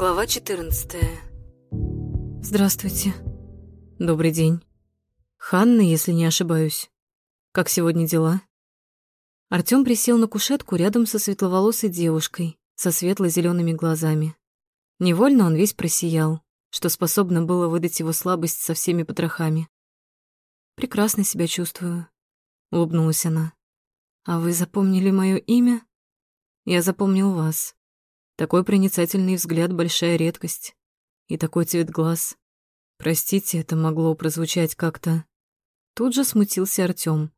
Глава 14. Здравствуйте. Добрый день. Ханна, если не ошибаюсь. Как сегодня дела? Артём присел на кушетку рядом со светловолосой девушкой со светло-зелёными глазами. Невольно он весь просиял, что способно было выдать его слабость со всеми потрохами. «Прекрасно себя чувствую», — улыбнулась она. «А вы запомнили моё имя?» «Я запомнил вас. Такой проницательный взгляд — большая редкость. И такой цвет глаз. Простите, это могло прозвучать как-то...» Тут же смутился Артём.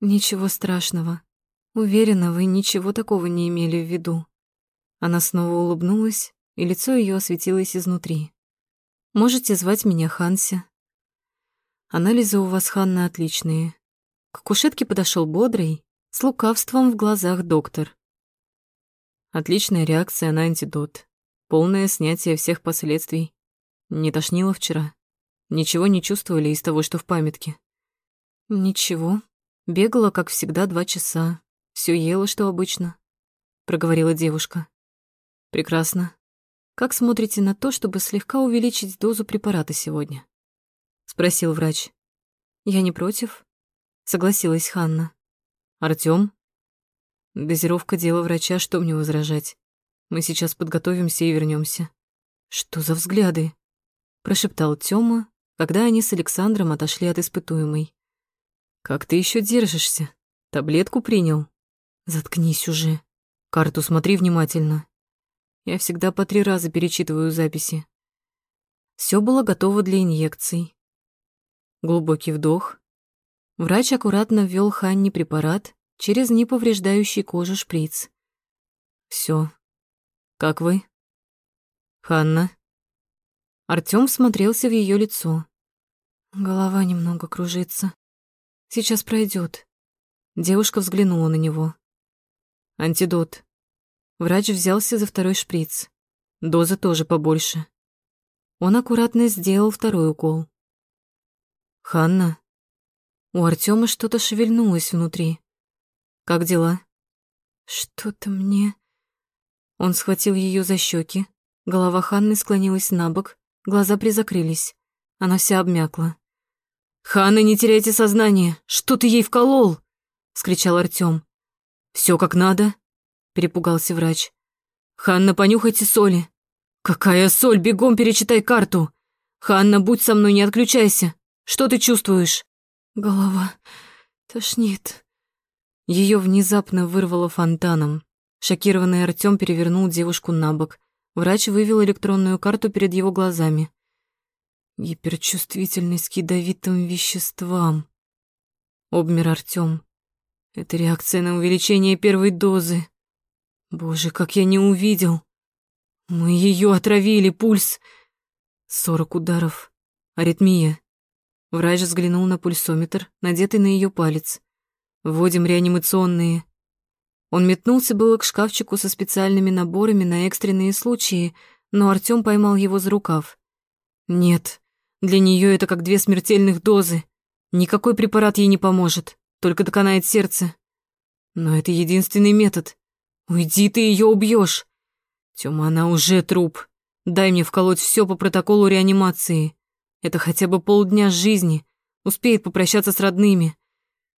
«Ничего страшного. Уверена, вы ничего такого не имели в виду». Она снова улыбнулась, и лицо её осветилось изнутри. «Можете звать меня Ханси». «Анализы у вас, Ханна, отличные». К кушетке подошёл бодрый, с лукавством в глазах доктор. Отличная реакция на антидот. Полное снятие всех последствий. Не тошнило вчера? Ничего не чувствовали из того, что в памятке? Ничего. Бегала, как всегда, два часа. Все ела, что обычно. Проговорила девушка. Прекрасно. Как смотрите на то, чтобы слегка увеличить дозу препарата сегодня? Спросил врач. Я не против. Согласилась Ханна. Артём? Дозировка дела врача, что мне возражать? Мы сейчас подготовимся и вернемся. Что за взгляды? Прошептал Тёма, когда они с Александром отошли от испытуемой. Как ты еще держишься? Таблетку принял? Заткнись уже. Карту смотри внимательно. Я всегда по три раза перечитываю записи. Все было готово для инъекций. Глубокий вдох. Врач аккуратно ввел Ханне препарат через неповреждающий кожу шприц. Все. Как вы? Ханна? Артём смотрелся в ее лицо. Голова немного кружится. Сейчас пройдет. Девушка взглянула на него. Антидот. Врач взялся за второй шприц. Доза тоже побольше. Он аккуратно сделал второй укол. «Ханна?» У Артема что-то шевельнулось внутри. Как дела? Что-то мне... Он схватил ее за щеки. Голова Ханны склонилась на бок, глаза призакрылись. Она вся обмякла. «Ханна, не теряйте сознание! Что ты ей вколол?» — скричал Артём. «Всё как надо?» — перепугался врач. «Ханна, понюхайте соли!» «Какая соль? Бегом перечитай карту!» «Ханна, будь со мной, не отключайся! Что ты чувствуешь?» «Голова тошнит», ее внезапно вырвало фонтаном. Шокированный Артём перевернул девушку на бок. Врач вывел электронную карту перед его глазами. Гиперчувствительность к ядовитым веществам. Обмер Артём. Это реакция на увеличение первой дозы. Боже, как я не увидел. Мы ее отравили, пульс. Сорок ударов. Аритмия. Врач взглянул на пульсометр, надетый на ее палец. Вводим реанимационные. Он метнулся было к шкафчику со специальными наборами на экстренные случаи, но Артём поймал его за рукав. Нет, для нее это как две смертельных дозы. Никакой препарат ей не поможет, только доконает сердце. Но это единственный метод. Уйди, ты ее убьешь. Тёма, она уже труп. Дай мне вколоть все по протоколу реанимации. Это хотя бы полдня жизни. Успеет попрощаться с родными.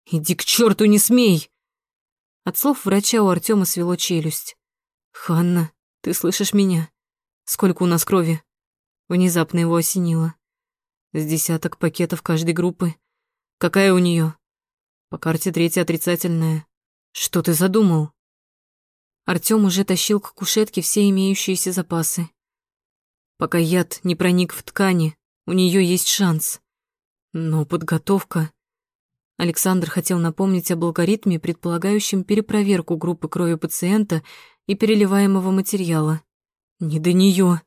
«Иди к черту, не смей!» От слов врача у Артема свело челюсть. «Ханна, ты слышишь меня? Сколько у нас крови?» Внезапно его осенило. С десяток пакетов каждой группы. Какая у нее? По карте третья отрицательная. Что ты задумал? Артём уже тащил к кушетке все имеющиеся запасы. Пока яд не проник в ткани, у нее есть шанс. Но подготовка... Александр хотел напомнить об алгоритме, предполагающем перепроверку группы крови пациента и переливаемого материала. Не до нее.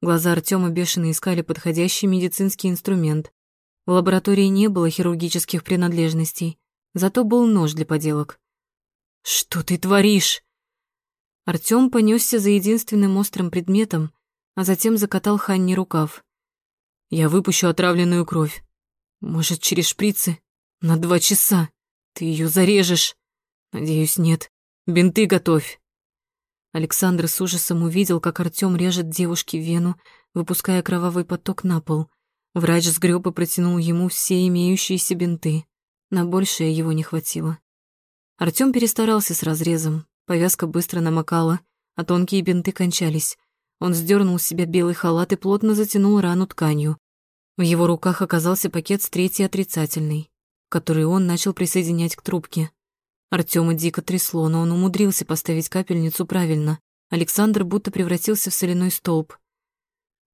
Глаза Артема бешено искали подходящий медицинский инструмент. В лаборатории не было хирургических принадлежностей, зато был нож для поделок. «Что ты творишь?» Артём понесся за единственным острым предметом, а затем закатал Ханне рукав. «Я выпущу отравленную кровь. Может, через шприцы?» На два часа. Ты ее зарежешь. Надеюсь, нет. Бинты готовь. Александр с ужасом увидел, как Артём режет девушке вену, выпуская кровавый поток на пол. Врач сгреб и протянул ему все имеющиеся бинты. На большее его не хватило. Артём перестарался с разрезом. Повязка быстро намокала, а тонкие бинты кончались. Он сдернул с себя белый халат и плотно затянул рану тканью. В его руках оказался пакет с третьей отрицательной, который он начал присоединять к трубке. Артема дико трясло, но он умудрился поставить капельницу правильно. Александр будто превратился в соляной столб.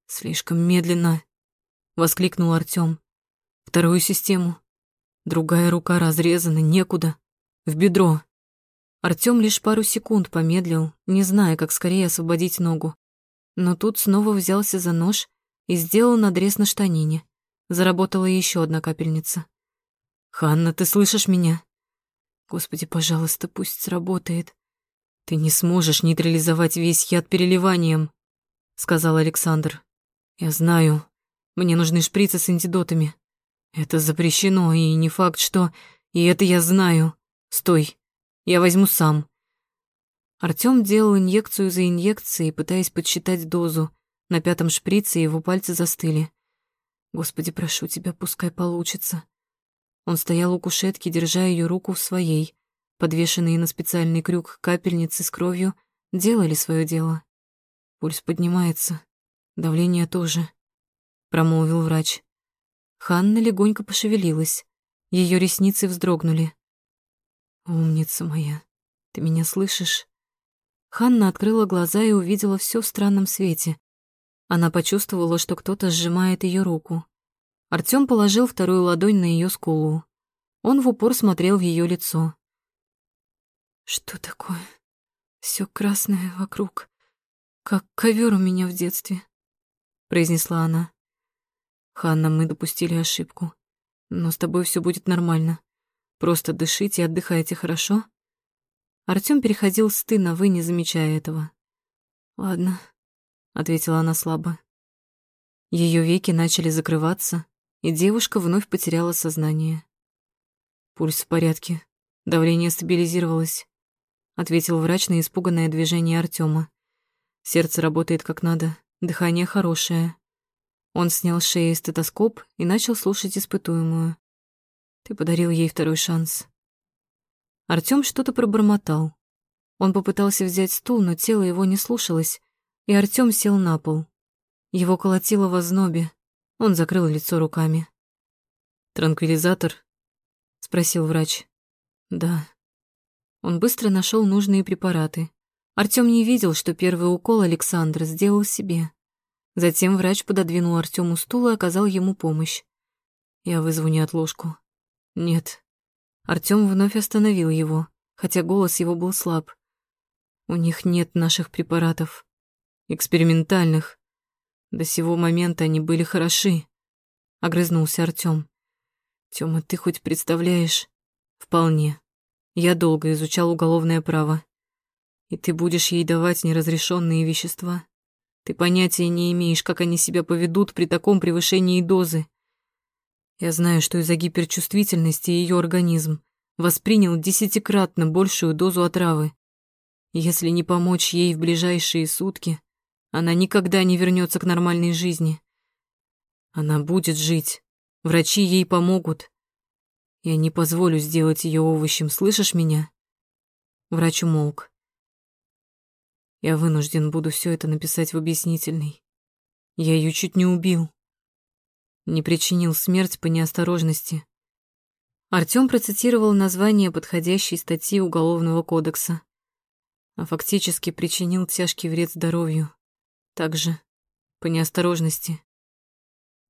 «Слишком медленно», — воскликнул Артём. «Вторую систему. Другая рука разрезана, некуда. В бедро». Артём лишь пару секунд помедлил, не зная, как скорее освободить ногу. Но тут снова взялся за нож и сделал надрез на штанине. Заработала еще одна капельница. «Ханна, ты слышишь меня?» «Господи, пожалуйста, пусть сработает. Ты не сможешь нейтрализовать весь яд переливанием», — сказал Александр. «Я знаю. Мне нужны шприцы с антидотами. Это запрещено, и не факт, что... И это я знаю. Стой. Я возьму сам. Артём делал инъекцию за инъекцией, пытаясь подсчитать дозу. На пятом шприце его пальцы застыли. «Господи, прошу тебя, пускай получится». Он стоял у кушетки, держа ее руку в своей. Подвешенные на специальный крюк капельницы с кровью делали свое дело. Пульс поднимается, давление тоже, промолвил врач. Ханна легонько пошевелилась. Ее ресницы вздрогнули. «Умница моя, ты меня слышишь?» Ханна открыла глаза и увидела все в странном свете. Она почувствовала, что кто-то сжимает ее руку. Артём положил вторую ладонь на ее скулу. Он в упор смотрел в ее лицо. «Что такое? Все красное вокруг, как ковер у меня в детстве», — произнесла она. «Ханна, мы допустили ошибку. Но с тобой все будет нормально. Просто дышите и отдыхайте, хорошо?» Артём переходил с «ты» на «вы», не замечая этого. «Ладно», — ответила она слабо. Ее веки начали закрываться, и девушка вновь потеряла сознание. «Пульс в порядке, давление стабилизировалось», — ответил врач на испуганное движение Артёма. «Сердце работает как надо, дыхание хорошее». Он снял с шеи стетоскоп и начал слушать испытуемую. «Ты подарил ей второй шанс. Артём что-то пробормотал. Он попытался взять стул, но тело его не слушалось, и Артём сел на пол. Его колотило в ознобе. Он закрыл лицо руками. «Транквилизатор?» — спросил врач. «Да». Он быстро нашел нужные препараты. Артём не видел, что первый укол Александр сделал себе. Затем врач пододвинул Артёму стул и оказал ему помощь. «Я вызову неотложку». «Нет, Артём вновь остановил его, хотя голос его был слаб. У них нет наших препаратов. Экспериментальных. До сего момента они были хороши. Огрызнулся Артём. Тёма, ты хоть представляешь? Вполне. Я долго изучал уголовное право. И ты будешь ей давать неразрешенные вещества. Ты понятия не имеешь, как они себя поведут при таком превышении дозы. Я знаю, что из-за гиперчувствительности ее организм воспринял десятикратно большую дозу отравы. Если не помочь ей в ближайшие сутки, она никогда не вернется к нормальной жизни. Она будет жить. Врачи ей помогут. Я не позволю сделать ее овощем, слышишь меня? Врач умолк. Я вынужден буду все это написать в объяснительной. Я ее чуть не убил не причинил смерть по неосторожности. Артём процитировал название подходящей статьи Уголовного кодекса, а фактически причинил тяжкий вред здоровью, также по неосторожности.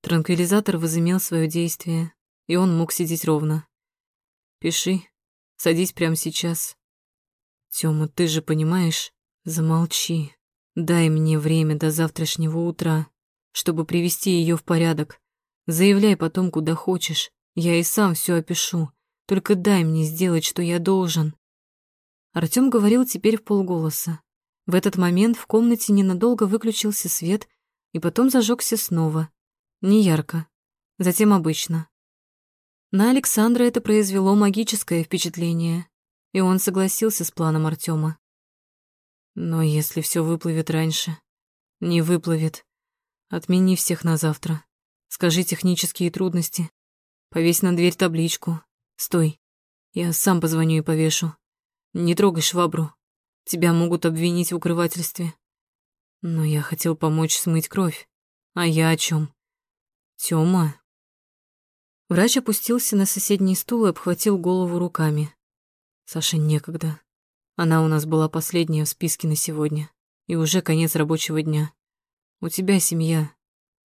Транквилизатор возымел свое действие, и он мог сидеть ровно. «Пиши, садись прямо сейчас». «Тёма, ты же понимаешь? Замолчи. Дай мне время до завтрашнего утра, чтобы привести ее в порядок. Заявляй потом куда хочешь, я и сам все опишу. Только дай мне сделать, что я должен. Артём говорил теперь в полголоса. В этот момент в комнате ненадолго выключился свет и потом зажегся снова. Не ярко, затем обычно. На Александра это произвело магическое впечатление, и он согласился с планом Артёма. Но если все выплывет раньше, не выплывет. Отмени всех на завтра. Скажи технические трудности. Повесь на дверь табличку. Стой. Я сам позвоню и повешу. Не трогай швабру. Тебя могут обвинить в укрывательстве. Но я хотел помочь смыть кровь. А я о чем? Тёма. Врач опустился на соседний стул и обхватил голову руками. Саше некогда. Она у нас была последняя в списке на сегодня. И уже конец рабочего дня. У тебя семья.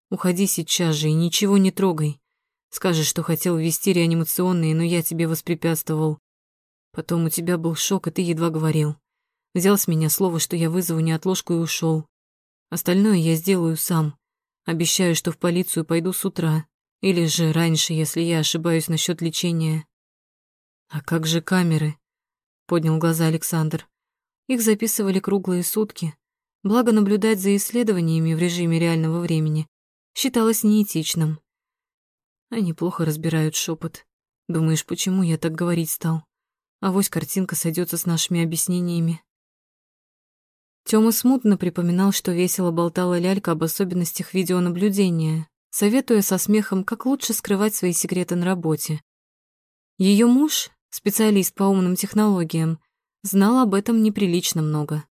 Уходи сейчас же и ничего не трогай. Скажешь, что хотел ввести реанимационные, но я тебе воспрепятствовал. Потом у тебя был шок, и ты едва говорил. Взял с меня слово, что я вызову неотложку и ушел. Остальное я сделаю сам. Обещаю, что в полицию пойду с утра. Или же раньше, если я ошибаюсь насчет лечения. А как же камеры? Поднял глаза Александр. Их записывали круглые сутки. Благо наблюдать за исследованиями в режиме реального времени считалось неэтичным. Они плохо разбирают шепот. Думаешь, почему я так говорить стал? А вось картинка сойдется с нашими объяснениями. Тёма смутно припоминал, что весело болтала лялька об особенностях видеонаблюдения, советуя со смехом, как лучше скрывать свои секреты на работе. Ее муж, специалист по умным технологиям, знал об этом неприлично много.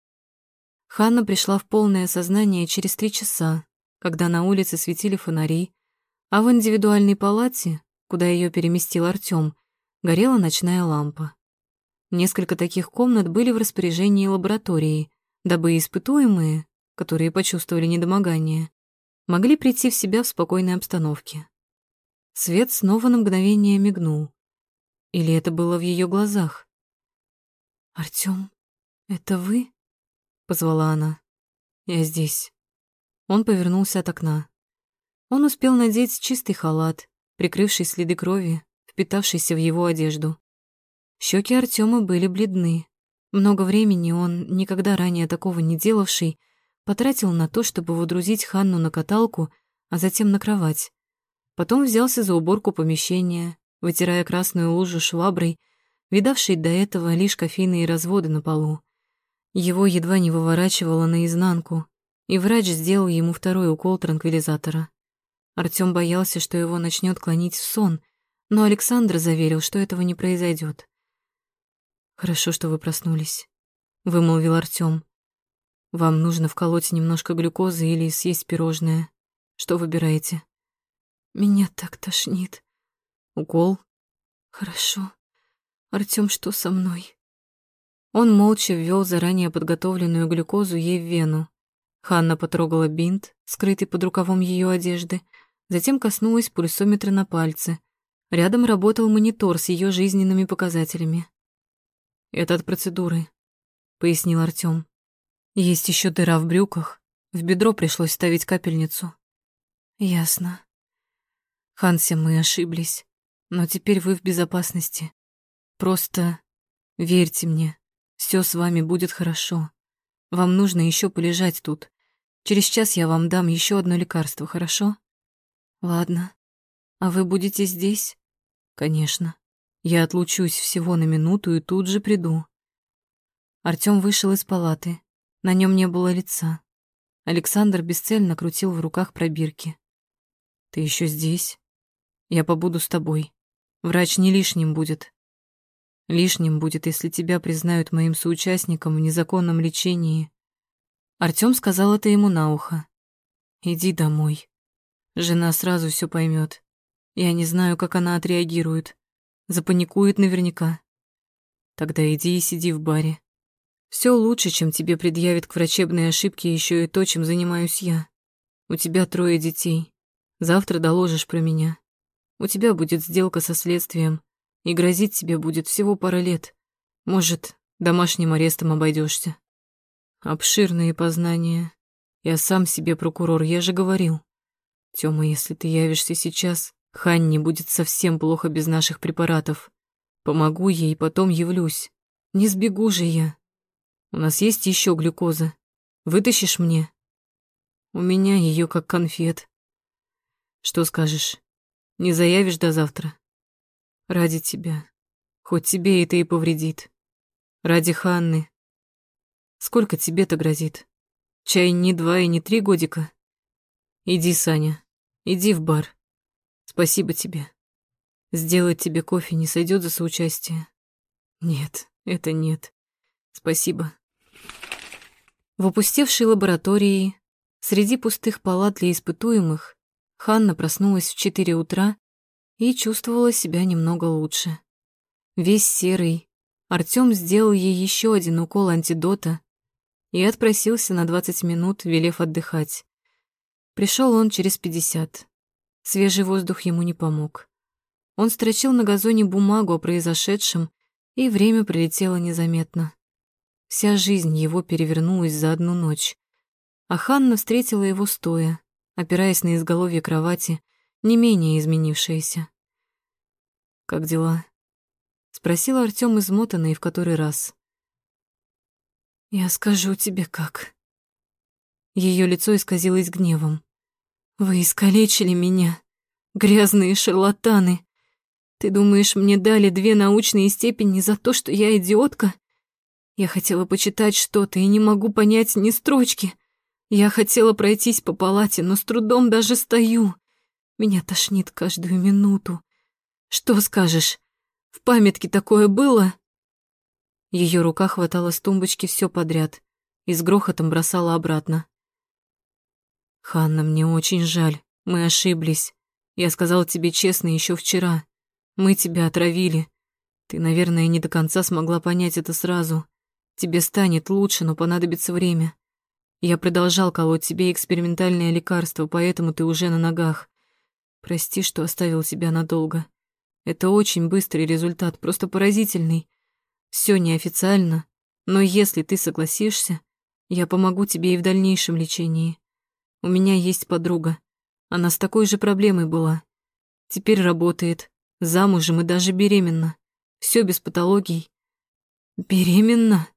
Ханна пришла в полное сознание через три часа, когда на улице светили фонари, а в индивидуальной палате, куда ее переместил Артём, горела ночная лампа. Несколько таких комнат были в распоряжении лаборатории, дабы испытуемые, которые почувствовали недомогание, могли прийти в себя в спокойной обстановке. Свет снова на мгновение мигнул. Или это было в ее глазах? «Артём, это вы?» — позвала она. «Я здесь». Он повернулся от окна. Он успел надеть чистый халат, прикрывший следы крови, впитавшейся в его одежду. Щеки Артема были бледны. Много времени он, никогда ранее такого не делавший, потратил на то, чтобы водрузить Ханну на каталку, а затем на кровать. Потом взялся за уборку помещения, вытирая красную лужу шваброй, видавшей до этого лишь кофейные разводы на полу. Его едва не выворачивало наизнанку, и врач сделал ему второй укол транквилизатора. Артём боялся, что его начнет клонить в сон, но Александр заверил, что этого не произойдет. «Хорошо, что вы проснулись», — вымолвил Артём. «Вам нужно вколоть немножко глюкозы или съесть пирожное. Что выбираете?» «Меня так тошнит». «Укол?» «Хорошо. Артём, что со мной?» Он молча ввёл заранее подготовленную глюкозу ей в вену. Ханна потрогала бинт, скрытый под рукавом её одежды, Затем коснулась пульсометра на пальце. Рядом работал монитор с ее жизненными показателями. «Это от процедуры», — пояснил Артём. «Есть еще дыра в брюках. В бедро пришлось ставить капельницу». «Ясно. Хансе, мы ошиблись. Но теперь вы в безопасности. Просто верьте мне, все с вами будет хорошо. Вам нужно еще полежать тут. Через час я вам дам еще одно лекарство, хорошо?» Ладно. А вы будете здесь? Конечно. Я отлучусь всего на минуту и тут же приду. Артём вышел из палаты. На нем не было лица. Александр бесцельно крутил в руках пробирки. Ты еще здесь? Я побуду с тобой. Врач не лишним будет. Лишним будет, если тебя признают моим соучастником в незаконном лечении. Артём сказал это ему на ухо. Иди домой. Жена сразу все поймет. Я не знаю, как она отреагирует. Запаникует наверняка. Тогда иди и сиди в баре. Все лучше, чем тебе предъявит к врачебной ошибке еще и то, чем занимаюсь я. У тебя трое детей. Завтра доложишь про меня. У тебя будет сделка со следствием, и грозить тебе будет всего пара лет. Может, домашним арестом обойдешься. Обширные познания. Я сам себе прокурор, я же говорил. Тёма, если ты явишься сейчас, Ханне будет совсем плохо без наших препаратов. Помогу ей, потом явлюсь. Не сбегу же я. У нас есть еще глюкоза. Вытащишь мне? У меня ее как конфет. Что скажешь? Не заявишь до завтра? Ради тебя. Хоть тебе это и повредит. Ради Ханны. Сколько тебе-то грозит? Чай не два и не три годика? Иди, Саня, иди в бар. Спасибо тебе. Сделать тебе кофе не сойдет за соучастие? Нет, это нет. Спасибо. В опустевшей лаборатории, среди пустых палат для испытуемых, Ханна проснулась в четыре утра и чувствовала себя немного лучше. Весь серый, Артём сделал ей еще один укол антидота и отпросился на 20 минут, велев отдыхать. Пришел он через 50. Свежий воздух ему не помог. Он строчил на газоне бумагу о произошедшем, и время пролетело незаметно. Вся жизнь его перевернулась за одну ночь. А Ханна встретила его стоя, опираясь на изголовье кровати, не менее изменившаяся. «Как дела?» — спросил Артём измотанный в который раз. «Я скажу тебе как». Ее лицо исказилось гневом. «Вы искалечили меня, грязные шарлатаны. Ты думаешь, мне дали две научные степени за то, что я идиотка?» Я хотела почитать что-то и не могу понять ни строчки. Я хотела пройтись по палате, но с трудом даже стою. Меня тошнит каждую минуту. Что скажешь? В памятке такое было? Ее рука хватала с тумбочки все подряд и с грохотом бросала обратно. «Ханна, мне очень жаль. Мы ошиблись. Я сказал тебе честно еще вчера. Мы тебя отравили. Ты, наверное, не до конца смогла понять это сразу. Тебе станет лучше, но понадобится время. Я продолжал колоть тебе экспериментальное лекарство, поэтому ты уже на ногах. Прости, что оставил тебя надолго. Это очень быстрый результат, просто поразительный. Все неофициально, но если ты согласишься, я помогу тебе и в дальнейшем лечении. У меня есть подруга. Она с такой же проблемой была. Теперь работает, замужем и даже беременна. Все без патологий. Беременна?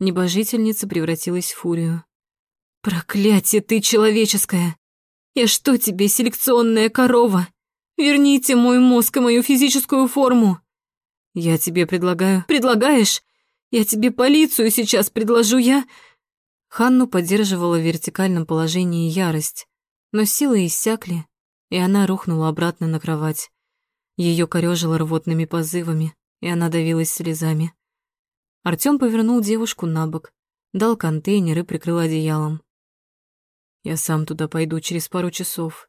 Небожительница превратилась в фурию. «Проклятие ты человеческое! Я что тебе, селекционная корова? Верните мой мозг и мою физическую форму!» «Я тебе предлагаю...» «Предлагаешь? Я тебе полицию сейчас предложу, я...» Ханну поддерживала в вертикальном положении ярость, но силы иссякли, и она рухнула обратно на кровать. Ее корёжило рвотными позывами, и она давилась слезами. Артём повернул девушку на бок, дал контейнер и прикрыл одеялом. «Я сам туда пойду через пару часов.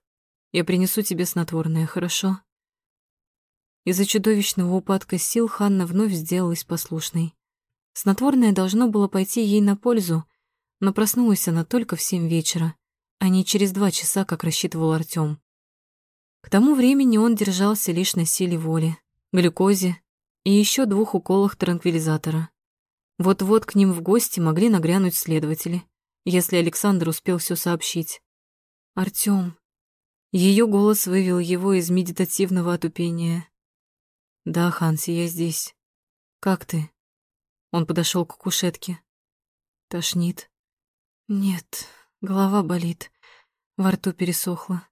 Я принесу тебе снотворное, хорошо?» Из-за чудовищного упадка сил Ханна вновь сделалась послушной. Снотворное должно было пойти ей на пользу, но проснулась она только в семь вечера, а не через два часа, как рассчитывал Артём. К тому времени он держался лишь на силе воли, глюкозе и еще двух уколах транквилизатора. Вот-вот к ним в гости могли нагрянуть следователи, если Александр успел все сообщить. Артём. Ее голос вывел его из медитативного отупения. Да, Ханси, я здесь. Как ты? Он подошел к кушетке. Тошнит. Нет, голова болит. Во рту пересохло.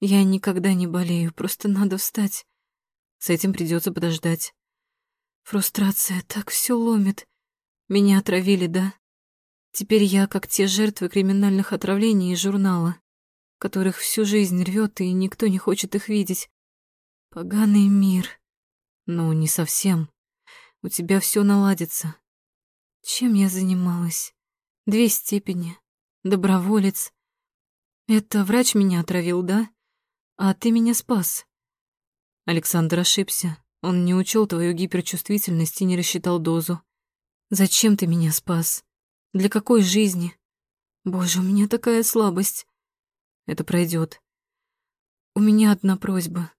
Я никогда не болею, просто надо встать. С этим придется подождать. Фрустрация так все ломит. Меня отравили, да? Теперь я как те жертвы криминальных отравлений из журнала, которых всю жизнь рвет, и никто не хочет их видеть. Поганый мир. Ну, не совсем. У тебя все наладится. Чем я занималась? Две степени. Доброволец. Это врач меня отравил, да? А ты меня спас. Александр ошибся. Он не учел твою гиперчувствительность и не рассчитал дозу. Зачем ты меня спас? Для какой жизни? Боже, у меня такая слабость. Это пройдет. У меня одна просьба.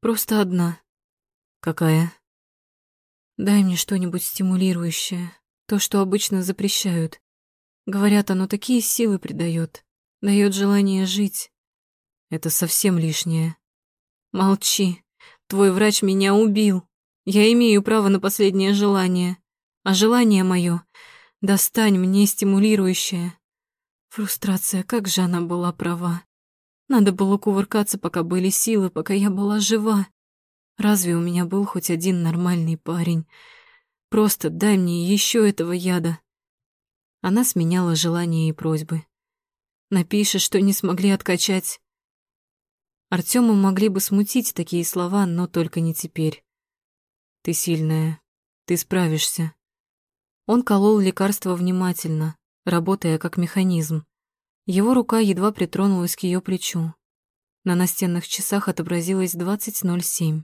Просто одна. Какая? Дай мне что-нибудь стимулирующее. То, что обычно запрещают. Говорят, оно такие силы придает. Дает желание жить. Это совсем лишнее. Молчи. Твой врач меня убил. Я имею право на последнее желание а желание мое — достань мне стимулирующее. Фрустрация, как же она была права. Надо было кувыркаться, пока были силы, пока я была жива. Разве у меня был хоть один нормальный парень? Просто дай мне еще этого яда. Она сменяла желания и просьбы. «Напишешь, что не смогли откачать». Артема могли бы смутить такие слова, но только не теперь. «Ты сильная, ты справишься». Он колол лекарство внимательно, работая как механизм. Его рука едва притронулась к ее плечу. На настенных часах отобразилось 20.07.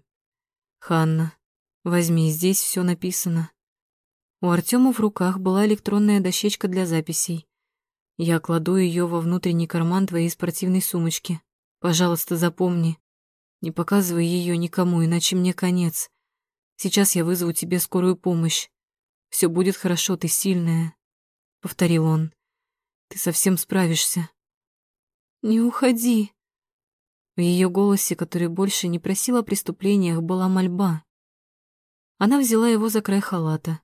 «Ханна, возьми, здесь все написано». У Артема в руках была электронная дощечка для записей. Я кладу ее во внутренний карман твоей спортивной сумочки. Пожалуйста, запомни. Не показывай ее никому, иначе мне конец. Сейчас я вызову тебе скорую помощь. Все будет хорошо, ты сильная, повторил он. Ты совсем справишься. Не уходи. В ее голосе, который больше не просил о преступлениях, была мольба. Она взяла его за край халата.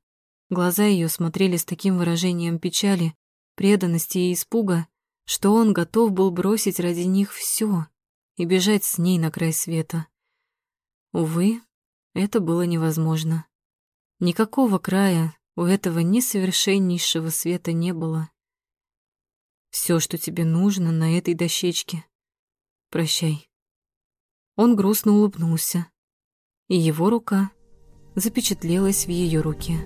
Глаза ее смотрели с таким выражением печали, преданности и испуга, что он готов был бросить ради них все и бежать с ней на край света. Увы, это было невозможно. Никакого края у этого несовершеннейшего света не было. Все, что тебе нужно на этой дощечке. Прощай. Он грустно улыбнулся, и его рука запечатлелась в ее руке.